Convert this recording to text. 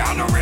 on the